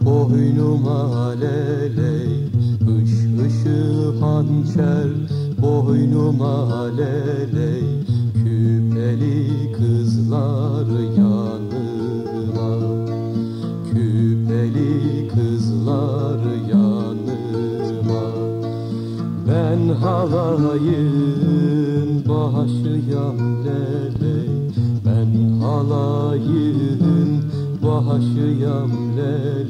boynuma leley Hış hışı hançer. Boynuma leley Küpeli kızlar yanıma. Küpeli kızlar yanıma. Ben halayın başıyam leley başıyam leley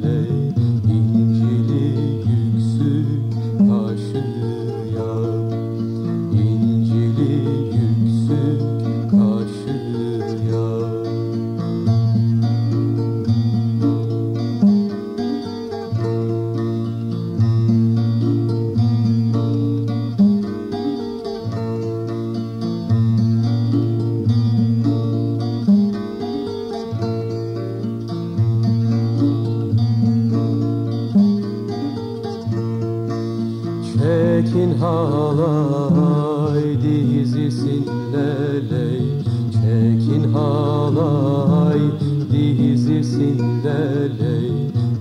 Çekin halay dizisin leley Çekin halay dizisin leley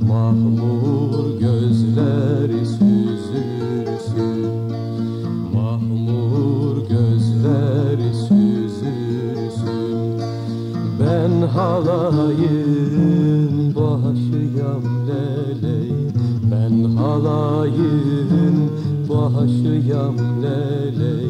Mahmur gözleri süzülsün. Mahmur gözleri süzülsün. Ben halayın başıyam leley Ben halayın وحشيم ليلي